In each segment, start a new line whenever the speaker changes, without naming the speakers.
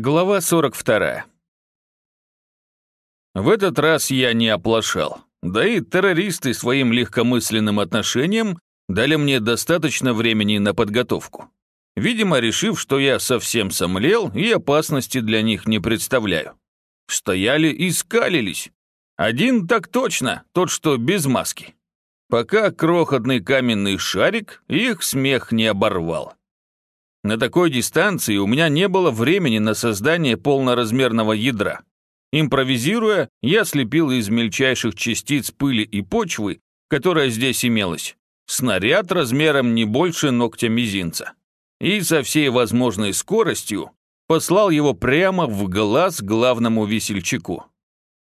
Глава 42. В этот раз я не оплошал. Да и террористы своим легкомысленным отношением дали мне достаточно времени на подготовку. Видимо, решив, что я совсем сомлел и опасности для них не представляю. Стояли и скалились. Один так точно, тот, что без маски. Пока крохотный каменный шарик их смех не оборвал. На такой дистанции у меня не было времени на создание полноразмерного ядра. Импровизируя, я слепил из мельчайших частиц пыли и почвы, которая здесь имелась, снаряд размером не больше ногтя мизинца. И со всей возможной скоростью послал его прямо в глаз главному весельчаку.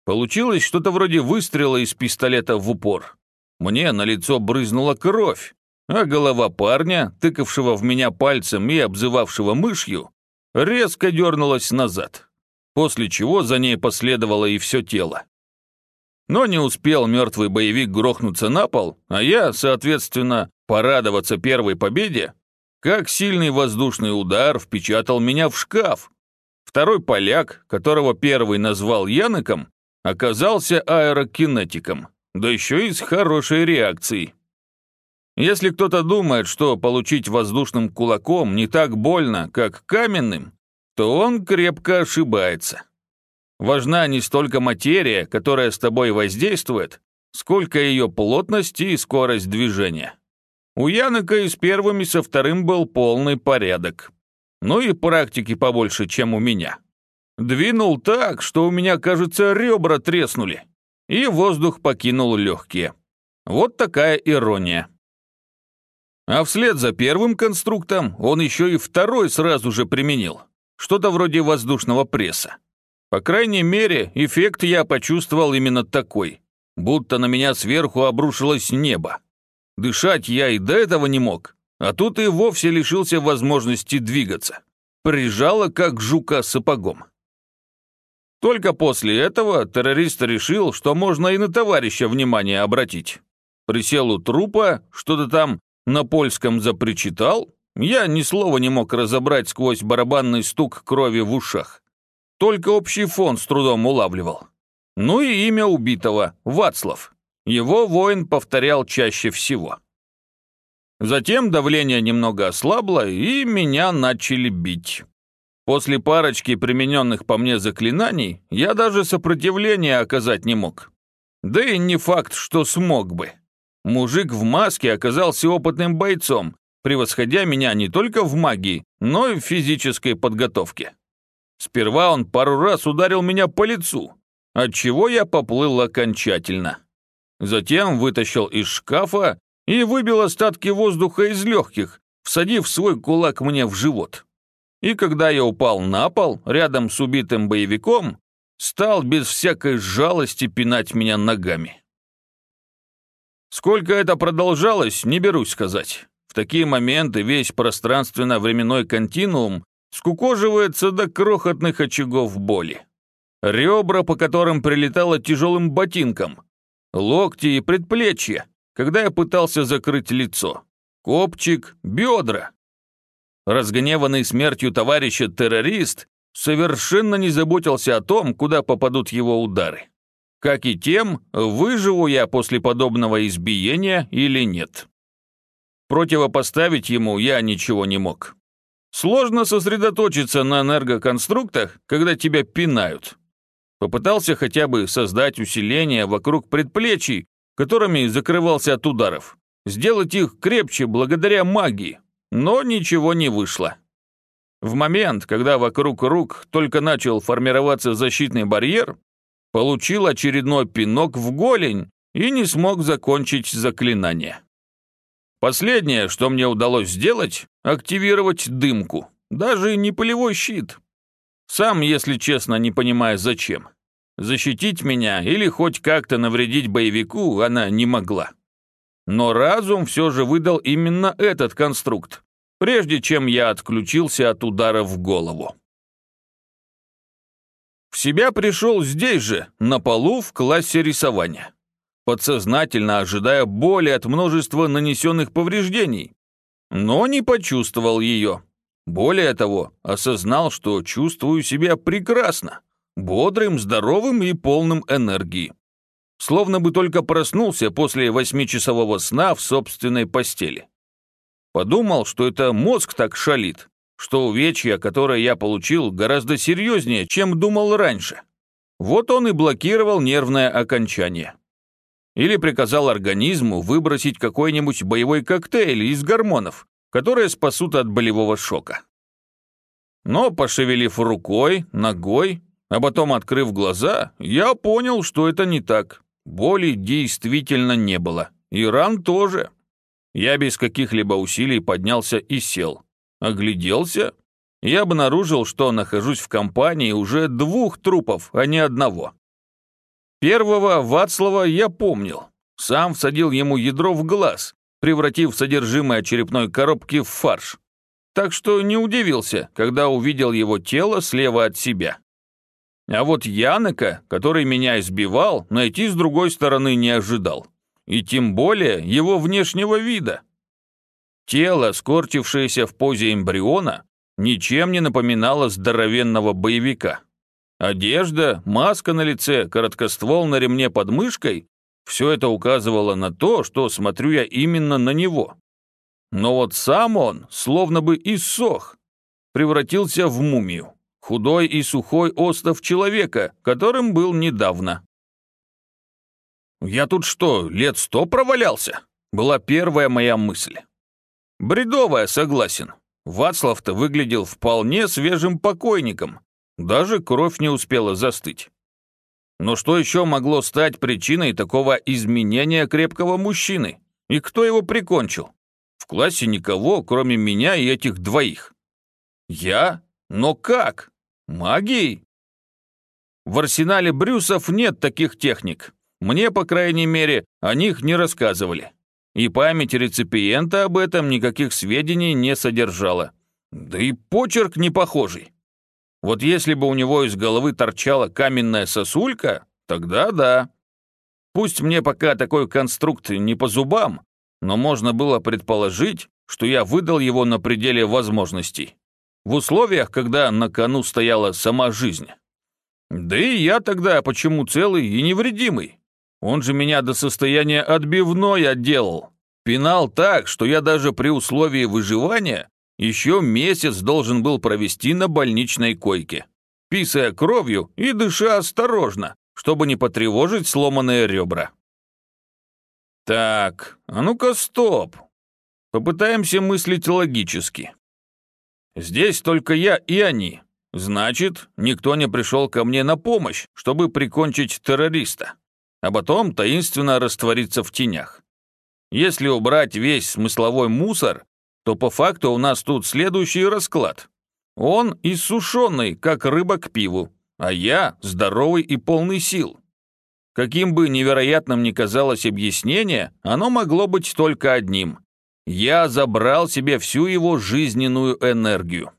Получилось что-то вроде выстрела из пистолета в упор. Мне на лицо брызнула кровь, а голова парня, тыкавшего в меня пальцем и обзывавшего мышью, резко дернулась назад, после чего за ней последовало и все тело. Но не успел мертвый боевик грохнуться на пол, а я, соответственно, порадоваться первой победе, как сильный воздушный удар впечатал меня в шкаф. Второй поляк, которого первый назвал Яныком, оказался аэрокинетиком, да еще и с хорошей реакцией. Если кто-то думает, что получить воздушным кулаком не так больно, как каменным, то он крепко ошибается. Важна не столько материя, которая с тобой воздействует, сколько ее плотность и скорость движения. У Янока и с первым, и со вторым был полный порядок. Ну и практики побольше, чем у меня. Двинул так, что у меня, кажется, ребра треснули, и воздух покинул легкие. Вот такая ирония. А вслед за первым конструктом он еще и второй сразу же применил. Что-то вроде воздушного пресса. По крайней мере, эффект я почувствовал именно такой. Будто на меня сверху обрушилось небо. Дышать я и до этого не мог, а тут и вовсе лишился возможности двигаться. Прижало, как жука сапогом. Только после этого террорист решил, что можно и на товарища внимание обратить. Присел у трупа, что-то там на польском запричитал, я ни слова не мог разобрать сквозь барабанный стук крови в ушах. Только общий фон с трудом улавливал. Ну и имя убитого – Вацлав. Его воин повторял чаще всего. Затем давление немного ослабло, и меня начали бить. После парочки примененных по мне заклинаний я даже сопротивления оказать не мог. Да и не факт, что смог бы. Мужик в маске оказался опытным бойцом, превосходя меня не только в магии, но и в физической подготовке. Сперва он пару раз ударил меня по лицу, отчего я поплыл окончательно. Затем вытащил из шкафа и выбил остатки воздуха из легких, всадив свой кулак мне в живот. И когда я упал на пол, рядом с убитым боевиком, стал без всякой жалости пинать меня ногами. Сколько это продолжалось, не берусь сказать. В такие моменты весь пространственно-временной континуум скукоживается до крохотных очагов боли. Ребра, по которым прилетало тяжелым ботинком, локти и предплечья, когда я пытался закрыть лицо, копчик, бедра. Разгневанный смертью товарища террорист совершенно не заботился о том, куда попадут его удары как и тем, выживу я после подобного избиения или нет. Противопоставить ему я ничего не мог. Сложно сосредоточиться на энергоконструктах, когда тебя пинают. Попытался хотя бы создать усиление вокруг предплечий, которыми закрывался от ударов. Сделать их крепче благодаря магии, но ничего не вышло. В момент, когда вокруг рук только начал формироваться защитный барьер, получил очередной пинок в голень и не смог закончить заклинание. Последнее, что мне удалось сделать, активировать дымку, даже не полевой щит. Сам, если честно, не понимая зачем. Защитить меня или хоть как-то навредить боевику она не могла. Но разум все же выдал именно этот конструкт, прежде чем я отключился от удара в голову. Себя пришел здесь же, на полу в классе рисования, подсознательно ожидая боли от множества нанесенных повреждений, но не почувствовал ее. Более того, осознал, что чувствую себя прекрасно, бодрым, здоровым и полным энергии. Словно бы только проснулся после восьмичасового сна в собственной постели. Подумал, что это мозг так шалит, что увечья, которое я получил, гораздо серьезнее, чем думал раньше. Вот он и блокировал нервное окончание. Или приказал организму выбросить какой-нибудь боевой коктейль из гормонов, которые спасут от болевого шока. Но, пошевелив рукой, ногой, а потом открыв глаза, я понял, что это не так. Боли действительно не было. И ран тоже. Я без каких-либо усилий поднялся и сел. Огляделся и обнаружил, что нахожусь в компании уже двух трупов, а не одного. Первого Вацлава я помнил. Сам всадил ему ядро в глаз, превратив содержимое черепной коробки в фарш. Так что не удивился, когда увидел его тело слева от себя. А вот Янока, который меня избивал, найти с другой стороны не ожидал. И тем более его внешнего вида. Тело, скорчившееся в позе эмбриона, ничем не напоминало здоровенного боевика. Одежда, маска на лице, короткоствол на ремне под мышкой – все это указывало на то, что смотрю я именно на него. Но вот сам он словно бы иссох, превратился в мумию, худой и сухой остов человека, которым был недавно. «Я тут что, лет сто провалялся?» была первая моя мысль. Бредовая, согласен. Вацлав-то выглядел вполне свежим покойником. Даже кровь не успела застыть. Но что еще могло стать причиной такого изменения крепкого мужчины? И кто его прикончил? В классе никого, кроме меня и этих двоих. Я? Но как? Магией? В арсенале Брюсов нет таких техник. Мне, по крайней мере, о них не рассказывали и память реципиента об этом никаких сведений не содержала. Да и почерк не похожий. Вот если бы у него из головы торчала каменная сосулька, тогда да. Пусть мне пока такой конструкт не по зубам, но можно было предположить, что я выдал его на пределе возможностей. В условиях, когда на кону стояла сама жизнь. Да и я тогда почему целый и невредимый? Он же меня до состояния отбивной отделал. Пинал так, что я даже при условии выживания еще месяц должен был провести на больничной койке, писая кровью и дыша осторожно, чтобы не потревожить сломанные ребра. Так, а ну-ка стоп. Попытаемся мыслить логически. Здесь только я и они. Значит, никто не пришел ко мне на помощь, чтобы прикончить террориста а потом таинственно раствориться в тенях. Если убрать весь смысловой мусор, то по факту у нас тут следующий расклад. Он иссушенный, как рыба к пиву, а я здоровый и полный сил. Каким бы невероятным ни казалось объяснение, оно могло быть только одним. Я забрал себе всю его жизненную энергию.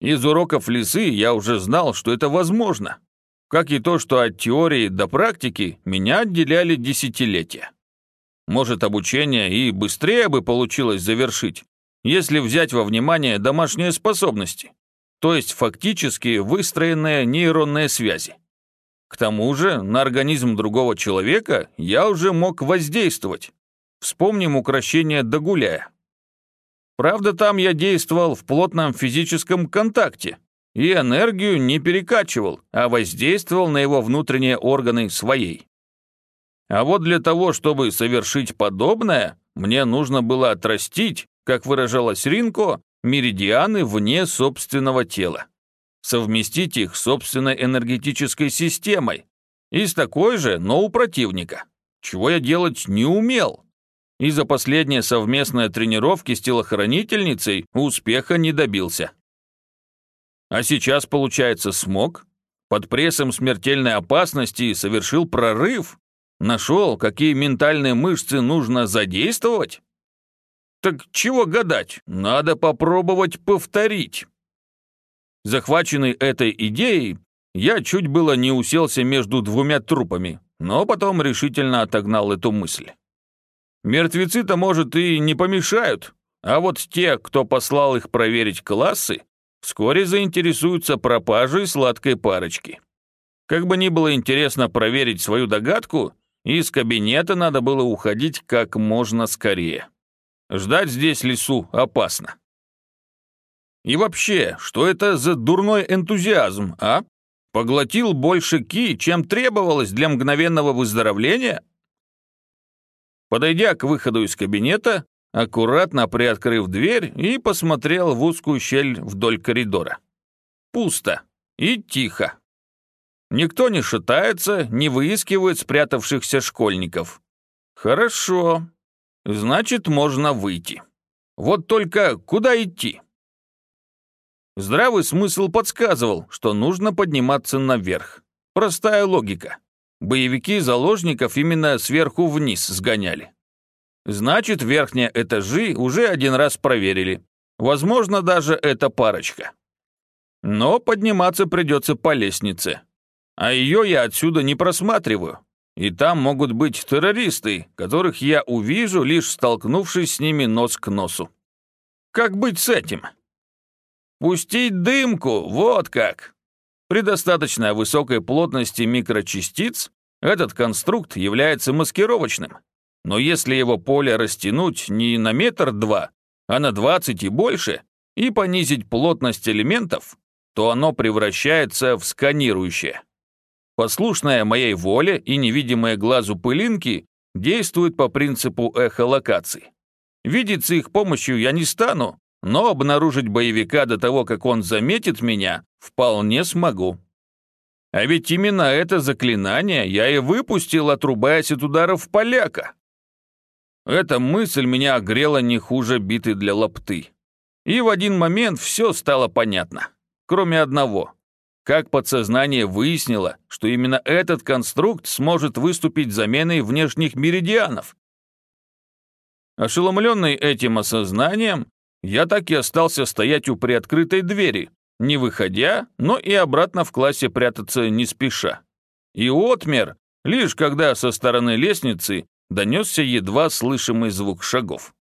Из уроков лисы я уже знал, что это возможно как и то, что от теории до практики меня отделяли десятилетия. Может, обучение и быстрее бы получилось завершить, если взять во внимание домашние способности, то есть фактически выстроенные нейронные связи. К тому же на организм другого человека я уже мог воздействовать. Вспомним украшение Дагуляя. Правда, там я действовал в плотном физическом контакте, и энергию не перекачивал, а воздействовал на его внутренние органы своей. А вот для того, чтобы совершить подобное, мне нужно было отрастить, как выражалась Ринко, меридианы вне собственного тела. Совместить их с собственной энергетической системой. И с такой же, но у противника. Чего я делать не умел. И за последние совместные тренировки с телохранительницей успеха не добился. А сейчас, получается, смог? Под прессом смертельной опасности совершил прорыв? Нашел, какие ментальные мышцы нужно задействовать? Так чего гадать, надо попробовать повторить. Захваченный этой идеей, я чуть было не уселся между двумя трупами, но потом решительно отогнал эту мысль. Мертвецы-то, может, и не помешают, А вот те, кто послал их проверить классы, вскоре заинтересуются пропажей сладкой парочки. Как бы ни было интересно проверить свою догадку, из кабинета надо было уходить как можно скорее. Ждать здесь лесу опасно. И вообще, что это за дурной энтузиазм, а? Поглотил больше ки, чем требовалось для мгновенного выздоровления? Подойдя к выходу из кабинета, аккуратно приоткрыв дверь и посмотрел в узкую щель вдоль коридора. Пусто и тихо. Никто не шатается, не выискивает спрятавшихся школьников. Хорошо. Значит, можно выйти. Вот только куда идти? Здравый смысл подсказывал, что нужно подниматься наверх. Простая логика. Боевики заложников именно сверху вниз сгоняли. Значит, верхние этажи уже один раз проверили. Возможно, даже эта парочка. Но подниматься придется по лестнице. А ее я отсюда не просматриваю. И там могут быть террористы, которых я увижу, лишь столкнувшись с ними нос к носу. Как быть с этим? Пустить дымку, вот как. При достаточно высокой плотности микрочастиц этот конструкт является маскировочным. Но если его поле растянуть не на метр-два, а на 20 и больше, и понизить плотность элементов, то оно превращается в сканирующее. Послушная моей воле и невидимая глазу пылинки действуют по принципу эхолокации. Видеться их помощью я не стану, но обнаружить боевика до того, как он заметит меня, вполне смогу. А ведь именно это заклинание я и выпустил, отрубаясь от ударов поляка. Эта мысль меня огрела не хуже биты для лапты. И в один момент все стало понятно, кроме одного. Как подсознание выяснило, что именно этот конструкт сможет выступить заменой внешних меридианов. Ошеломленный этим осознанием, я так и остался стоять у приоткрытой двери, не выходя, но и обратно в классе прятаться не спеша. И отмер, лишь когда со стороны лестницы донесся едва слышимый звук шагов.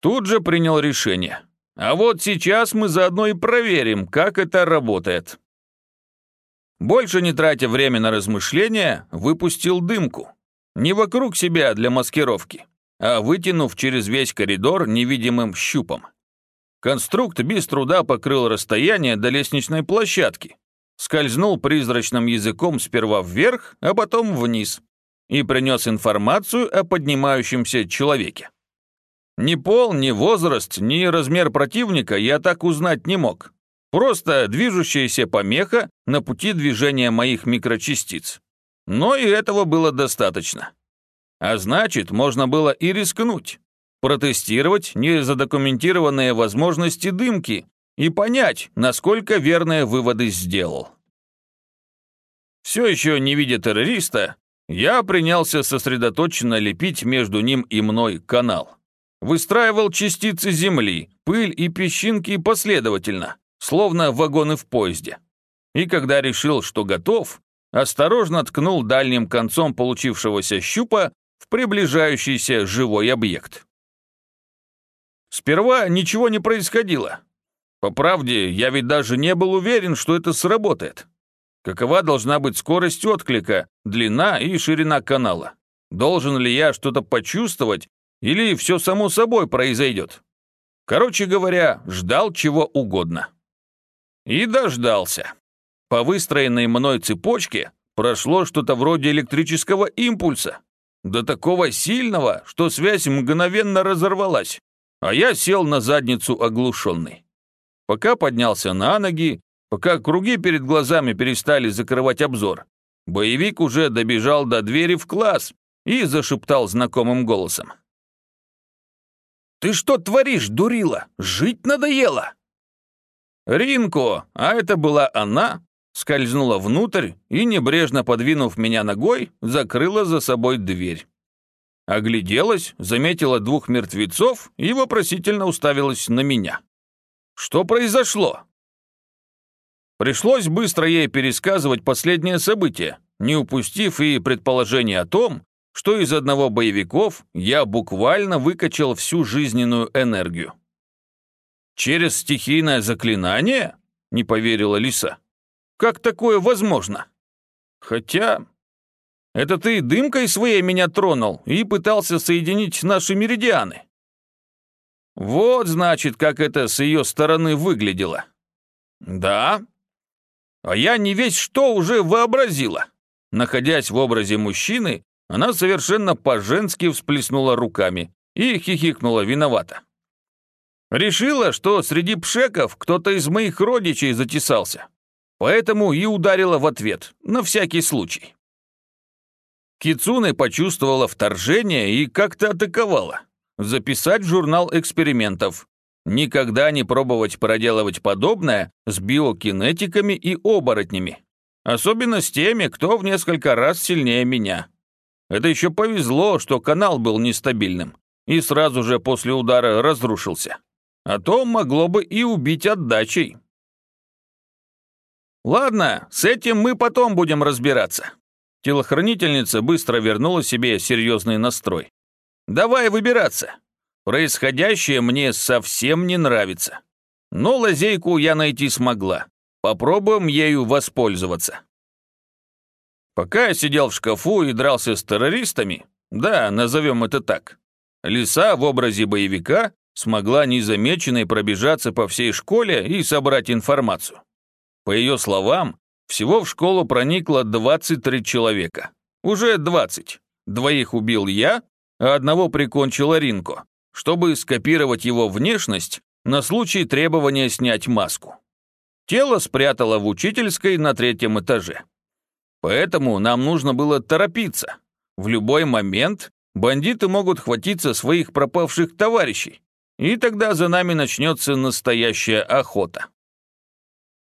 Тут же принял решение. А вот сейчас мы заодно и проверим, как это работает. Больше не тратя время на размышления, выпустил дымку. Не вокруг себя для маскировки, а вытянув через весь коридор невидимым щупом. Конструкт без труда покрыл расстояние до лестничной площадки, скользнул призрачным языком сперва вверх, а потом вниз и принес информацию о поднимающемся человеке. Ни пол, ни возраст, ни размер противника я так узнать не мог. Просто движущаяся помеха на пути движения моих микрочастиц. Но и этого было достаточно. А значит, можно было и рискнуть. Протестировать незадокументированные возможности дымки и понять, насколько верные выводы сделал. Все еще не видя террориста, я принялся сосредоточенно лепить между ним и мной канал. Выстраивал частицы земли, пыль и песчинки последовательно, словно вагоны в поезде. И когда решил, что готов, осторожно ткнул дальним концом получившегося щупа в приближающийся живой объект. Сперва ничего не происходило. По правде, я ведь даже не был уверен, что это сработает. Какова должна быть скорость отклика, длина и ширина канала? Должен ли я что-то почувствовать или все само собой произойдет? Короче говоря, ждал чего угодно. И дождался. По выстроенной мной цепочке прошло что-то вроде электрического импульса. До такого сильного, что связь мгновенно разорвалась, а я сел на задницу оглушенный. Пока поднялся на ноги, пока круги перед глазами перестали закрывать обзор, боевик уже добежал до двери в класс и зашептал знакомым голосом. «Ты что творишь, дурила? Жить надоело!» Ринко, а это была она, скользнула внутрь и, небрежно подвинув меня ногой, закрыла за собой дверь. Огляделась, заметила двух мертвецов и вопросительно уставилась на меня. «Что произошло?» Пришлось быстро ей пересказывать последнее событие, не упустив и предположение о том, что из одного боевиков я буквально выкачал всю жизненную энергию. «Через стихийное заклинание?» — не поверила Лиса. «Как такое возможно?» «Хотя...» «Это ты дымкой своей меня тронул и пытался соединить наши меридианы?» «Вот, значит, как это с ее стороны выглядело». «Да?» «А я не весь что уже вообразила». Находясь в образе мужчины, она совершенно по-женски всплеснула руками и хихикнула виновато. Решила, что среди пшеков кто-то из моих родичей затесался. Поэтому и ударила в ответ, на всякий случай. Кицуне почувствовала вторжение и как-то атаковала. Записать журнал экспериментов. Никогда не пробовать проделывать подобное с биокинетиками и оборотнями. Особенно с теми, кто в несколько раз сильнее меня. Это еще повезло, что канал был нестабильным и сразу же после удара разрушился. А то могло бы и убить отдачей. Ладно, с этим мы потом будем разбираться. Телохранительница быстро вернула себе серьезный настрой. Давай выбираться. Происходящее мне совсем не нравится. Но лазейку я найти смогла. Попробуем ею воспользоваться. Пока я сидел в шкафу и дрался с террористами, да, назовем это так, Лиса в образе боевика смогла незамеченной пробежаться по всей школе и собрать информацию. По ее словам, всего в школу проникло 23 человека. Уже 20. Двоих убил я, а одного прикончила Ринко, чтобы скопировать его внешность на случай требования снять маску. Тело спрятала в учительской на третьем этаже. Поэтому нам нужно было торопиться. В любой момент бандиты могут хватиться своих пропавших товарищей, и тогда за нами начнется настоящая охота.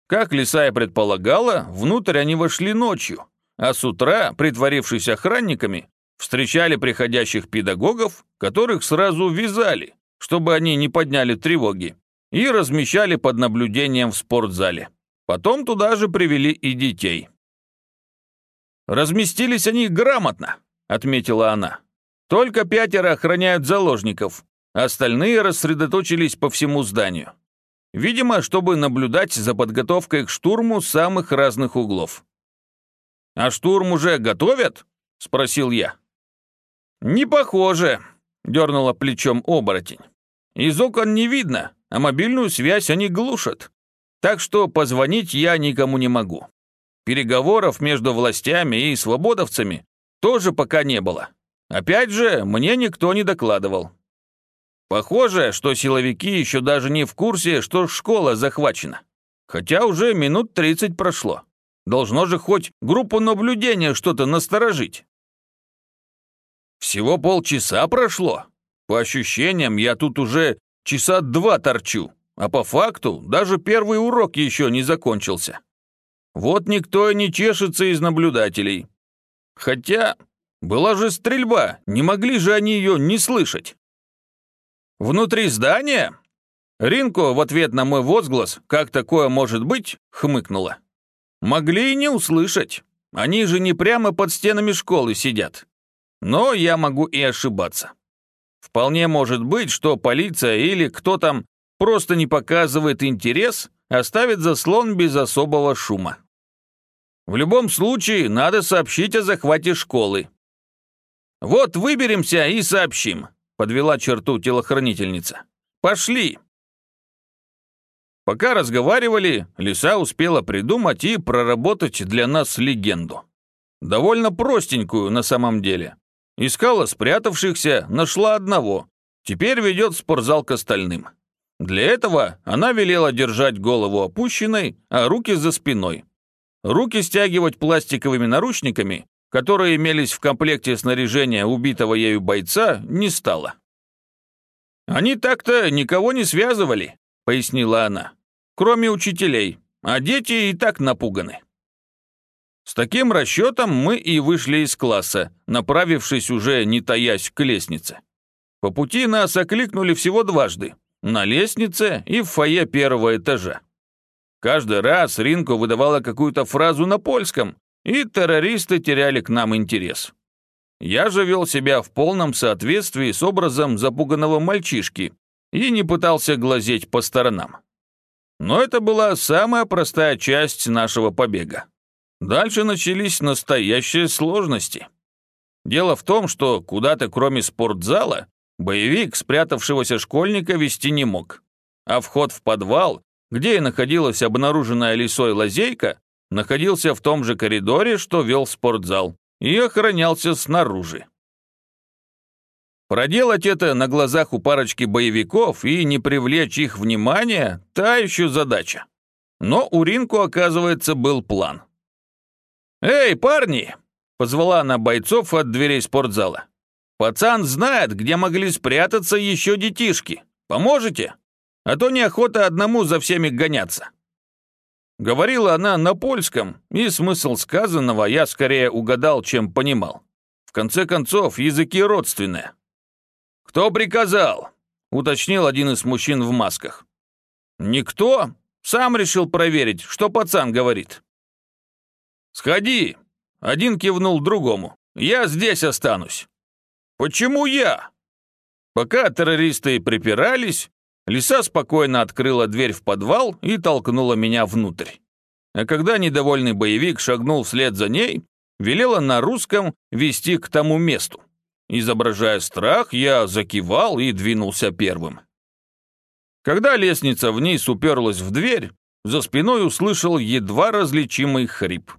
Как Лисая предполагала, внутрь они вошли ночью, а с утра, притворившись охранниками, встречали приходящих педагогов, которых сразу вязали, чтобы они не подняли тревоги, и размещали под наблюдением в спортзале. Потом туда же привели и детей. «Разместились они грамотно», — отметила она. «Только пятеро охраняют заложников, остальные рассредоточились по всему зданию. Видимо, чтобы наблюдать за подготовкой к штурму самых разных углов». «А штурм уже готовят?» — спросил я. «Не похоже», — дернула плечом оборотень. «Из окон не видно, а мобильную связь они глушат. Так что позвонить я никому не могу. Переговоров между властями и свободовцами тоже пока не было. Опять же, мне никто не докладывал. Похоже, что силовики еще даже не в курсе, что школа захвачена. Хотя уже минут 30 прошло. Должно же хоть группу наблюдения что-то насторожить. Всего полчаса прошло. По ощущениям, я тут уже часа два торчу, а по факту даже первый урок еще не закончился. Вот никто и не чешется из наблюдателей. Хотя была же стрельба, не могли же они ее не слышать. Внутри здания? Ринко в ответ на мой возглас «Как такое может быть?» хмыкнула. Могли и не услышать. Они же не прямо под стенами школы сидят. Но я могу и ошибаться. Вполне может быть, что полиция или кто там просто не показывает интерес оставит заслон без особого шума. В любом случае, надо сообщить о захвате школы. Вот выберемся и сообщим, подвела черту телохранительница. Пошли. Пока разговаривали, Лиса успела придумать и проработать для нас легенду. Довольно простенькую на самом деле. Искала спрятавшихся, нашла одного. Теперь ведет спортзал к остальным. Для этого она велела держать голову опущенной, а руки за спиной. Руки стягивать пластиковыми наручниками, которые имелись в комплекте снаряжения убитого ею бойца, не стало. «Они так-то никого не связывали», — пояснила она, «кроме учителей, а дети и так напуганы». С таким расчетом мы и вышли из класса, направившись уже не таясь к лестнице. По пути нас окликнули всего дважды, на лестнице и в фойе первого этажа. Каждый раз Ринко выдавала какую-то фразу на польском, и террористы теряли к нам интерес. Я же вел себя в полном соответствии с образом запуганного мальчишки и не пытался глазеть по сторонам. Но это была самая простая часть нашего побега. Дальше начались настоящие сложности. Дело в том, что куда-то кроме спортзала боевик спрятавшегося школьника вести не мог, а вход в подвал, где и находилась обнаруженная лисой лазейка, находился в том же коридоре, что вел спортзал, и охранялся снаружи. Проделать это на глазах у парочки боевиков и не привлечь их внимания – та еще задача. Но у Ринку, оказывается, был план. «Эй, парни!» – позвала она бойцов от дверей спортзала. «Пацан знает, где могли спрятаться еще детишки. Поможете? А то неохота одному за всеми гоняться». Говорила она на польском, и смысл сказанного я скорее угадал, чем понимал. В конце концов, языки родственные. «Кто приказал?» — уточнил один из мужчин в масках. «Никто. Сам решил проверить, что пацан говорит». «Сходи!» — один кивнул другому. «Я здесь останусь». «Почему я?» Пока террористы припирались, Лиса спокойно открыла дверь в подвал и толкнула меня внутрь. А когда недовольный боевик шагнул вслед за ней, велела на русском вести к тому месту. Изображая страх, я закивал и двинулся первым. Когда лестница вниз уперлась в дверь, за спиной услышал едва различимый хрип.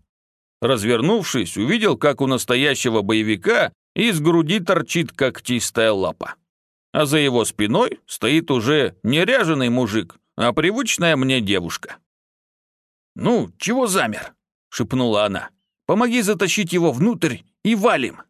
Развернувшись, увидел, как у настоящего боевика из груди торчит когтистая лапа а за его спиной стоит уже не ряженый мужик, а привычная мне девушка. «Ну, чего замер?» — шепнула она. «Помоги затащить его внутрь и валим!»